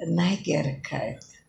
I get neigerigheid